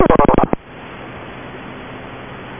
Oh.